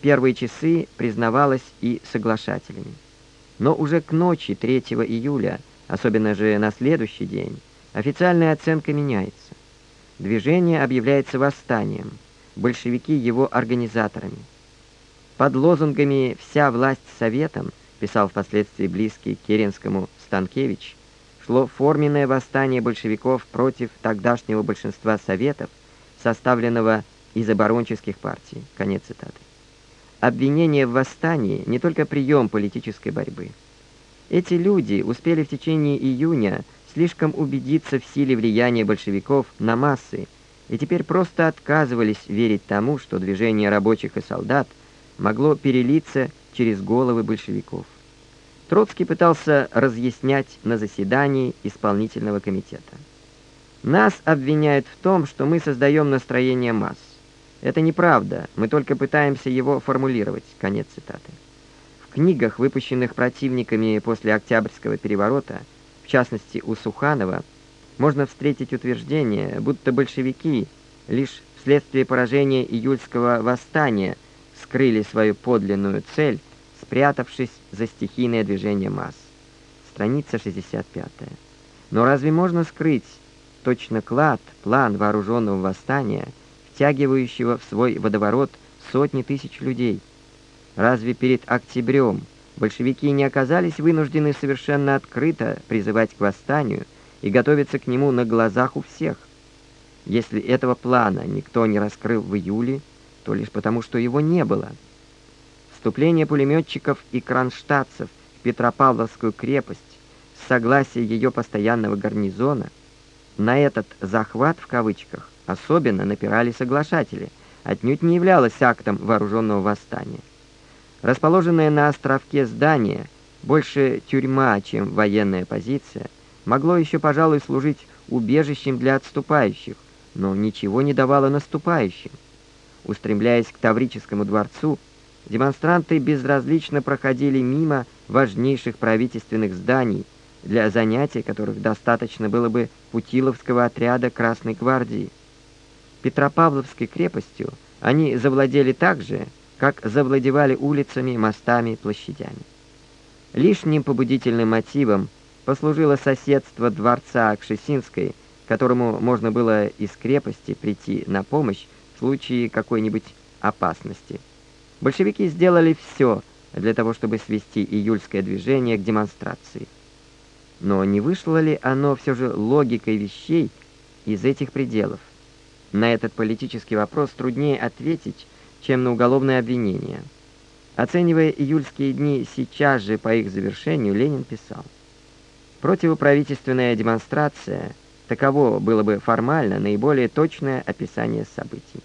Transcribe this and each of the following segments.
первые часы признавалось и соглашателями. Но уже к ночи 3 июля, особенно же на следующий день, официальная оценка меняется. Движение объявляется восстанием, большевики его организаторами. Под лозунгами «Вся власть советом», писал впоследствии близкий Керенскому Станкевич, шло форменное восстание большевиков против тогдашнего большинства советов, составленного из оборонческих партий. Конец цитаты. Обвинение в восстании не только прием политической борьбы. Эти люди успели в течение июня слишком убедиться в силе влияния большевиков на массы и теперь просто отказывались верить тому, что движение рабочих и солдат могло перелиться через головы большевиков. Троцкий пытался разъяснять на заседании исполнительного комитета. Нас обвиняют в том, что мы создаем настроение масс. Это неправда, мы только пытаемся его формулировать. Конец цитаты. В книгах, выпущенных противниками после Октябрьского переворота, в частности у Суханова, можно встретить утверждение, будто большевики лишь вследствие поражения июльского восстания скрыли свою подлинную цель спрятавшись за стихийное движение масс. Страница 65. Но разве можно скрыть точно клад, план вооруженного восстания, втягивающего в свой водоворот сотни тысяч людей? Разве перед октябрем большевики не оказались вынуждены совершенно открыто призывать к восстанию и готовиться к нему на глазах у всех? Если этого плана никто не раскрыл в июле, то лишь потому, что его не было – Вступление пулеметчиков и кронштадтцев в Петропавловскую крепость с согласия ее постоянного гарнизона, на этот «захват» в кавычках особенно напирали соглашатели, отнюдь не являлось актом вооруженного восстания. Расположенное на островке здание, больше тюрьма, чем военная позиция, могло еще, пожалуй, служить убежищем для отступающих, но ничего не давало наступающим. Устремляясь к Таврическому дворцу, демонстранты безразлично проходили мимо важнейших правительственных зданий, для занятия которых достаточно было бы Путиловского отряда Красной гвардии. Петропавловской крепостью они завладели так же, как завладевали улицами, мостами, площадями. Лишним побудительным мотивом послужило соседство дворца Кшесинской, которому можно было из крепости прийти на помощь в случае какой-нибудь опасности. Большевики сделали все для того, чтобы свести июльское движение к демонстрации. Но не вышло ли оно все же логикой вещей из этих пределов? На этот политический вопрос труднее ответить, чем на уголовное обвинение. Оценивая июльские дни сейчас же по их завершению, Ленин писал, «Противоправительственная демонстрация – таково было бы формально наиболее точное описание событий.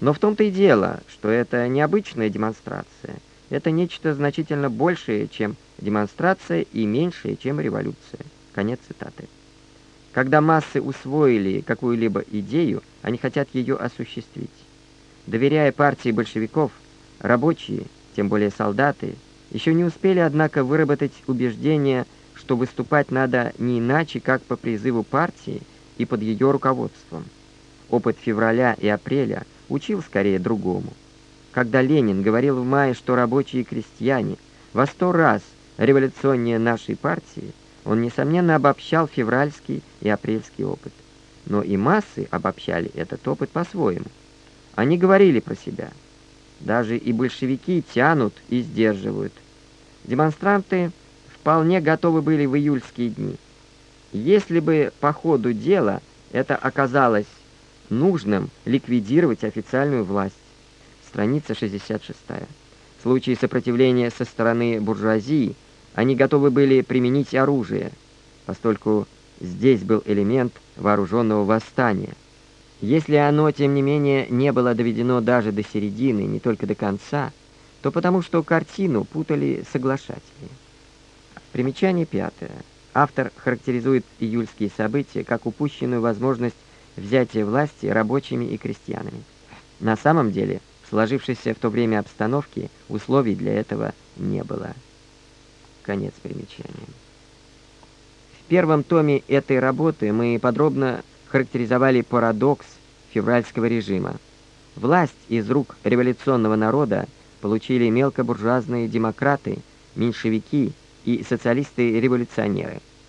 Но в том-то и дело, что это необычная демонстрация. Это нечто значительно большее, чем демонстрация, и меньшее, чем революция. Конец цитаты. Когда массы усвоили какую-либо идею, они хотят ее осуществить. Доверяя партии большевиков, рабочие, тем более солдаты, еще не успели, однако, выработать убеждение, что выступать надо не иначе, как по призыву партии и под ее руководством. Опыт февраля и апреля учил скорее другому. Когда Ленин говорил в мае, что рабочие и крестьяне во сто раз революционнее нашей партии, он, несомненно, обобщал февральский и апрельский опыт. Но и массы обобщали этот опыт по-своему. Они говорили про себя. Даже и большевики тянут и сдерживают. Демонстранты вполне готовы были в июльские дни. Если бы по ходу дела это оказалось нужным ликвидировать официальную власть. Страница 66. В случае сопротивления со стороны буржуазии они готовы были применить оружие, поскольку здесь был элемент вооруженного восстания. Если оно, тем не менее, не было доведено даже до середины, не только до конца, то потому что картину путали соглашатели. Примечание пятое. Автор характеризует июльские события как упущенную возможность взятие власти рабочими и крестьянами. На самом деле, в сложившейся в то время обстановке условий для этого не было. Конец примечания. В первом томе этой работы мы подробно характеризовали парадокс февральского режима. Власть из рук революционного народа получили мелкобуржуазные демократы, меньшевики и социалисты-революционеры –